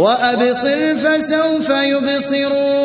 وأبصر فسوف يبصرون.